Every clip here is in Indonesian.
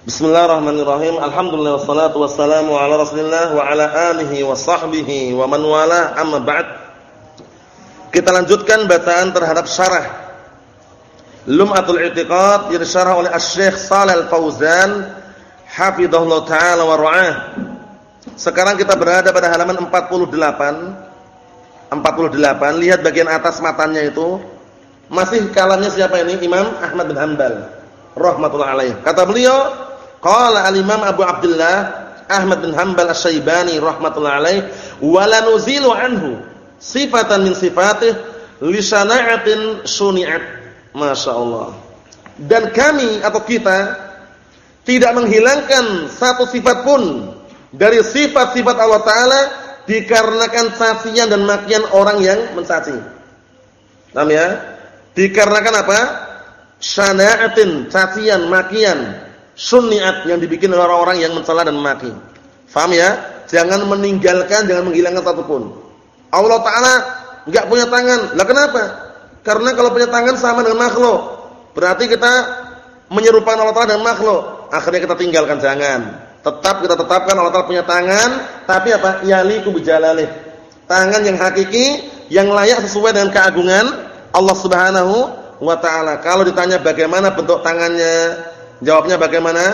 Bismillahirrahmanirrahim. Alhamdulillah wassalatu wassalamu ala Rasulillah wa ala alihi wa sahbihi wa man wala amma ba'd. Kita lanjutkan bacaan terhadap syarah Lum'atul I'tiqad yang disyarah oleh Asy-Syaikh Shalal Al-Fauzan hafizahullah taala wa ra'ah. Sekarang kita berada pada halaman 48. 48, lihat bagian atas matanya itu. Masih kalamnya siapa ini? Imam Ahmad bin Hanbal rahmatullah alaih. Kata beliau, Qala al-Imam Abu Abdullah Ahmad bin Hanbal Asy-Syaibani rahimatullah alaih wa la nuzilu anhu sifatan min sifatih li sana'atin suni'at. Masyaallah. Dan kami atau kita tidak menghilangkan satu sifat pun dari sifat-sifat Allah taala dikarenakan cacian dan makian orang yang mencaci. Paham ya? Dikarenakan apa? Sana'atin, cacian, makian sunniat yang dibikin oleh orang-orang yang mencela dan memaki. Faham ya? Jangan meninggalkan, jangan menghilangkan satupun. Allah Taala enggak punya tangan. Lah kenapa? Karena kalau punya tangan sama dengan makhluk. Berarti kita menyerupakan Allah Taala dengan makhluk. Akhirnya kita tinggalkan jangan. Tetap kita tetapkan Allah Taala punya tangan, tapi apa? Yaliku bijalalih. Tangan yang hakiki, yang layak sesuai dengan keagungan Allah Subhanahu wa taala. Kalau ditanya bagaimana bentuk tangannya, Jawabnya bagaimana?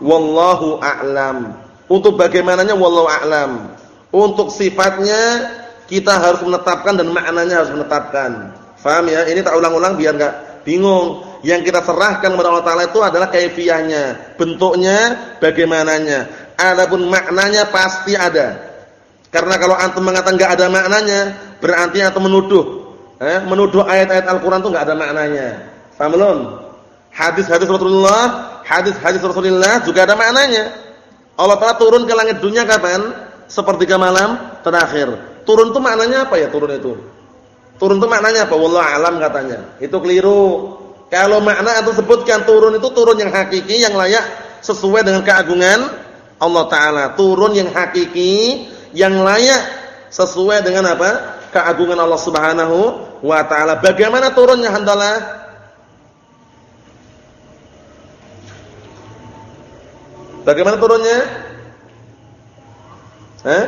Wallahu a'lam. Untuk bagaimananya wallahu a'lam. Untuk sifatnya kita harus menetapkan dan maknanya harus menetapkan. Faham ya? Ini tak ulang-ulang biar enggak bingung. Yang kita serahkan kepada Allah Taala itu adalah kaifiyahnya, bentuknya, bagaimananya. Adapun maknanya pasti ada. Karena kalau antum mengatakan enggak ada maknanya, berarti antum menuduh. Eh, menuduh ayat-ayat Al-Qur'an itu enggak ada maknanya. Paham belum? Hadis-hadis Rasulullah, hadis-hadis Rasulullah juga ada maknanya. Allah Taala turun ke langit dunia kapan? Sepertiga malam terakhir. Turun itu maknanya apa ya turun itu? Turun itu maknanya apa? Wallahu alam katanya. Itu keliru. Kalau makna itu sebutkan turun itu turun yang hakiki, yang layak sesuai dengan keagungan Allah Taala. Turun yang hakiki, yang layak sesuai dengan apa? Keagungan Allah Subhanahu wa taala. Bagaimana turunnya handalah? Bagaimana turunnya? Eh?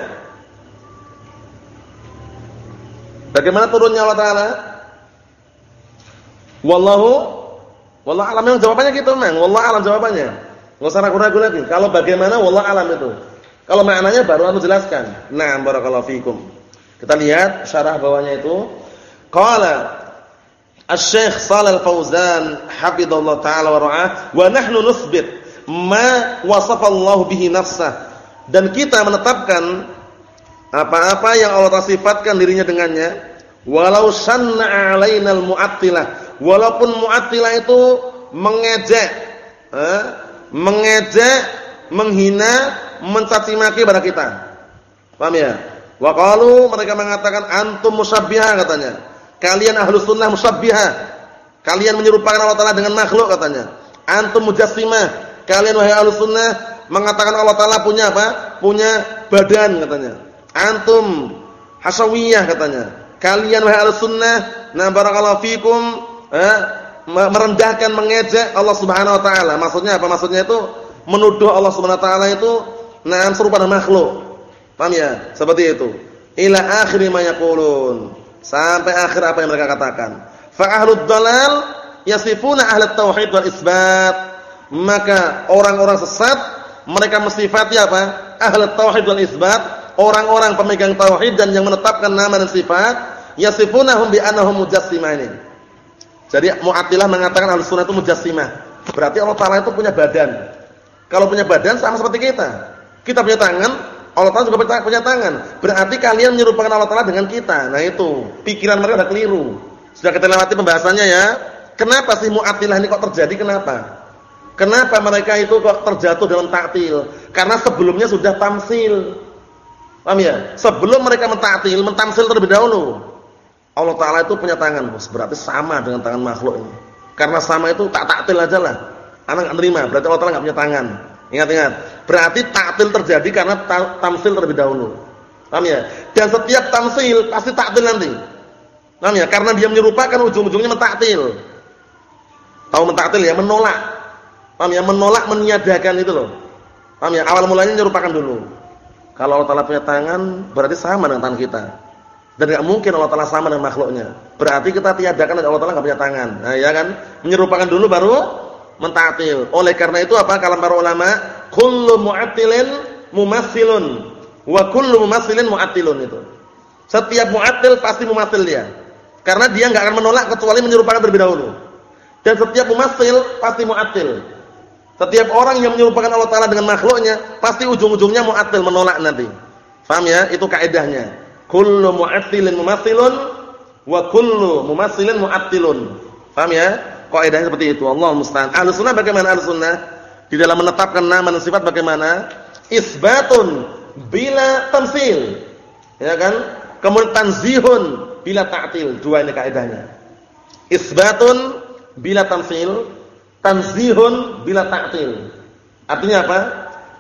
Bagaimana turunnya Allah Taala? Wallahu wallahu alam yang jawabannya gitu memang. Wallahu alam jawabannya. Enggak usah ragu-ragu lagi. Kalau bagaimana wallahu alam itu. Kalau maknanya baru aku jelaskan. Nah, barakallahu fikum. Kita lihat syarah bawahnya itu. Qala Asy-Syaikh Shalal Fauzan hafizallahu taala wa ra'ah wa nahnu nuthbit ma wasafallahu bihi nafsah. Dan kita menetapkan apa-apa yang Allah sifatkan dirinya dengannya. Walau sanna alainal mu'attilah. Walaupun mu'attilah itu mengejek eh, mengejek menghina mencaci maki pada kita. Paham ya? Wa qalu mereka mengatakan antum musabbihah katanya. Kalian ahlus sunnah musabbihah. Kalian menyerupakan Allah taala dengan makhluk katanya. Antum mujassimah Kalian wahai Ahlus Sunnah mengatakan Allah taala punya apa? Punya badan katanya. Antum hasawiyah katanya. Kalian wahai Ahlus Sunnah, na barakallahu fikum, eh, merendahkan mengejek Allah Subhanahu wa taala. Maksudnya apa? Maksudnya itu menuduh Allah Subhanahu wa taala itu nah serupa dengan makhluk. Paham ya? Seperti itu. Ila akhir ma. Sampai akhir apa yang mereka katakan. Fa ahlud dalal yasifuna ahlat tauhid wal isbat maka orang-orang sesat mereka mensifati apa? Ahli tauhid wal isbat, orang-orang pemegang tauhid dan yang menetapkan nama dan sifat, yasifunahum bi annahum mujassimah ini. Jadi Mu'attilah mengatakan ahli sunnah itu mujassimah. Berarti Allah Taala itu punya badan. Kalau punya badan sama seperti kita. Kita punya tangan, Allah Taala juga punya tangan. Berarti kalian menyerupakan Allah Taala dengan kita. Nah itu, pikiran mereka sudah keliru. Sudah kita lewati pembahasannya ya. Kenapa sih Mu'attilah ini kok terjadi? Kenapa? Kenapa mereka itu kok terjatuh dalam taktil? Karena sebelumnya sudah tamsil. Paham ya? Sebelum mereka mentaktil, mentamsil terlebih dahulu. Allah Taala itu punya tangan. Berarti sama dengan tangan makhluk ini. Karena sama itu tak taktil aja lah. Anak enggak terima, berarti Allah Taala enggak punya tangan. Ingat-ingat. Berarti taktil terjadi karena tamsil terlebih dahulu. Paham ya? Dan setiap tamsil pasti taktil nanti. Paham ya? Karena dia menyerupakan ujung-ujungnya mentaktil. Tahu mentaktil ya, menolak Paham ya? Menolak meniadakan itu loh. Paham ya? Awal mulanya menyerupakan dulu. Kalau Allah Taala punya tangan, berarti sama dengan tangan kita. Dan enggak mungkin Allah Taala sama dengan makhluknya. Berarti kita tiadakan Allah Taala enggak punya tangan. Nah, ya kan? Menyerupakan dulu baru mentatil. Oleh karena itu apa kalam para ulama, kullu mu'attilin mumassilun wa kullu mumassilin mu'attilun itu. Setiap mu'attil pasti mumassil dia. Karena dia enggak akan menolak kecuali menyerupakan terlebih dahulu. Dan setiap mumassil pasti mu'attil. Setiap orang yang menyerupakan Allah Taala dengan makhluknya, pasti ujung-ujungnya mu'attil menolak nanti. Paham ya? Itu kaidahnya. Kullu mu'attilin mumassilun wa kullu mumassilin mu'attilun. Paham ya? Kaidahnya seperti itu. Allah musta'an. Ahlus sunnah bagaimana ahlus sunnah? Di dalam menetapkan nama dan sifat bagaimana? Isbatun bila tamsil. Ya kan? Kemudian tanzihun bila ta'til. Dua ini kaidahnya. Isbatun bila tamsil tanzihun bila ta'til. Artinya apa?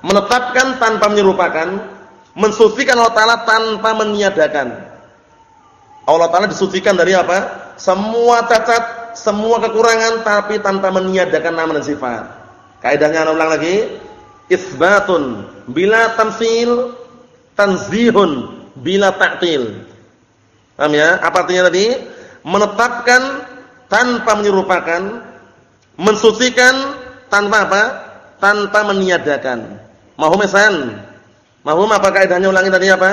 Menetapkan tanpa menyerupakan, mensucikan Allah Taala tanpa meniadakan. Allah Taala disucikan dari apa? Semua cacat, semua kekurangan tapi tanpa meniadakan nama dan sifat. Kaidahnya ana ulang lagi, isbatun bila tamsil, tanzihun bila ta'til. Paham ya? Apa artinya tadi? Menetapkan tanpa menyerupakan, mensucikan tanpa apa? Tanpa meniadakan. Mahum esan? Mahum apa kaidahnya ulangi tadi apa?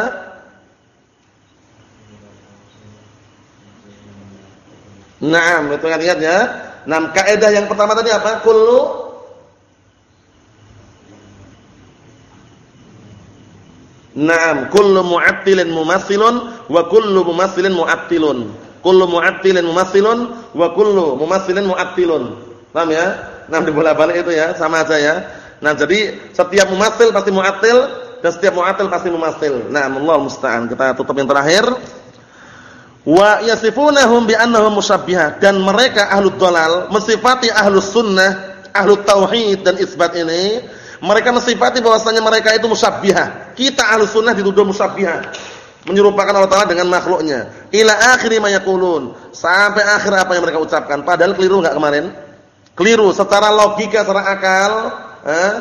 Naam, itu ingat-ingat ya. Nah, kaidah yang pertama tadi apa? Kullu Naam, kullu mu'attilin mumassilun wa kullu mumassilin mu'attilun. Kullu mu'attilin mumassilun wa kullu mumassilin mu'attilun. Paham ya? Nah, dibolak-balik itu ya, sama aja ya. Nah, jadi setiap mumassil pasti mu'attil dan setiap mu'attil pasti mumassil. Nah, Allah musta'an. Kita tutup yang terakhir. Wa yasifunahum bi annahum musyabbihah dan mereka ahlu dhalal mensifati ahlu sunnah, ahlu tauhid dan isbat ini, mereka mensifati bahwasanya mereka itu musyabbihah. Kita ahlu sunnah dituduh musyabbihah. Menyerupakan Allah Taala dengan makhluknya. Ila akhiri ma yaqulun. Sampai akhir apa yang mereka ucapkan. Padahal keliru enggak kemarin? Keliru secara logika, secara akal, eh,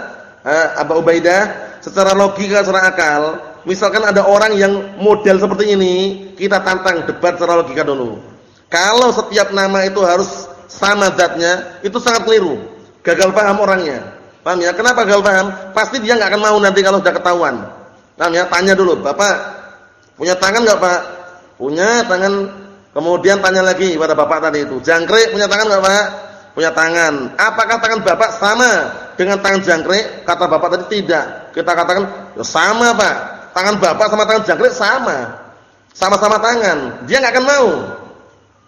eh, Abu Ubaidah, secara logika, secara akal, misalkan ada orang yang model seperti ini, kita tantang debat secara logika dulu. Kalau setiap nama itu harus sama zatnya, itu sangat keliru. Gagal paham orangnya. Paham ya? Kenapa gagal paham? Pasti dia nggak akan mau nanti kalau sudah ketahuan. Paham ya? Tanya dulu, "Bapak, punya tangan nggak Pak?" Punya tangan. Kemudian tanya lagi pada bapak tadi itu, "Jangkrik punya tangan nggak Pak?" Punya tangan. Apakah tangan bapak sama dengan tangan jangkrik? Kata bapak tadi tidak. Kita katakan ya sama pak. Tangan bapak sama tangan jangkrik sama. Sama-sama tangan. Dia nggak akan mau.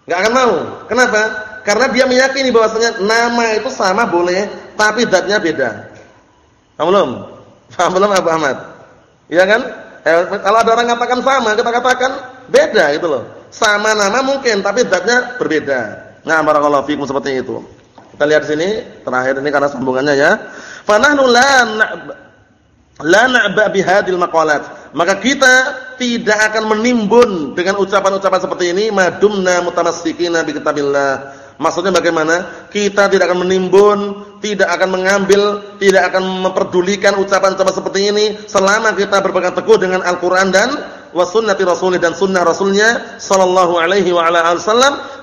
nggak akan mau. Kenapa? Karena dia meyakini bahwasanya nama itu sama boleh, tapi zatnya beda. Paham belum? Paham belum Abu Ahmad? Iya kan? Eh, kalau ada orang katakan sama, kita katakan beda gitu loh. Sama nama mungkin, tapi zatnya berbeda. Nah, barakallahu fikum seperti itu. Kita lihat sini terakhir ini karena sambungannya ya. Fa nahnu la la na'ba bihadil maqalat. Maka kita tidak akan menimbun dengan ucapan-ucapan seperti ini madumna mutamassikina bi kitabillah. Maksudnya bagaimana? Kita tidak akan menimbun, tidak akan mengambil, tidak akan memperdulikan ucapan-ucapan seperti ini selama kita berpegang teguh dengan Al-Qur'an dan wa sunnati rasulih dan sunnah rasulnya sallallahu alaihi wa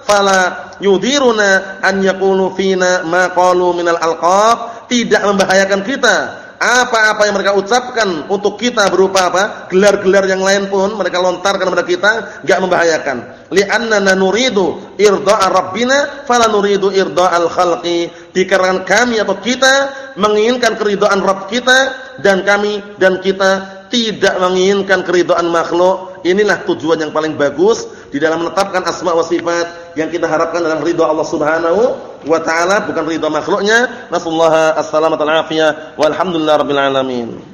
fala yudiruna an yaqulu fina ma qalu minal alqab. Tidak membahayakan kita. Apa-apa yang mereka ucapkan untuk kita berupa apa? Gelar-gelar yang lain pun mereka lontarkan kepada kita enggak membahayakan. Li'annana nuridu irda'a rabbina fala nuridu irda'al khalqi dikarenakan kami atau kita menginginkan keridhaan Rabb kita dan kami dan kita tidak menginginkan keridhaan makhluk. Inilah tujuan yang paling bagus di dalam menetapkan asma wa sifat yang kita harapkan dalam ridha Allah Subhanahu wa taala bukan ridha makhluknya. Nasallahu wal afiyah walhamdulillahirabbil alamin.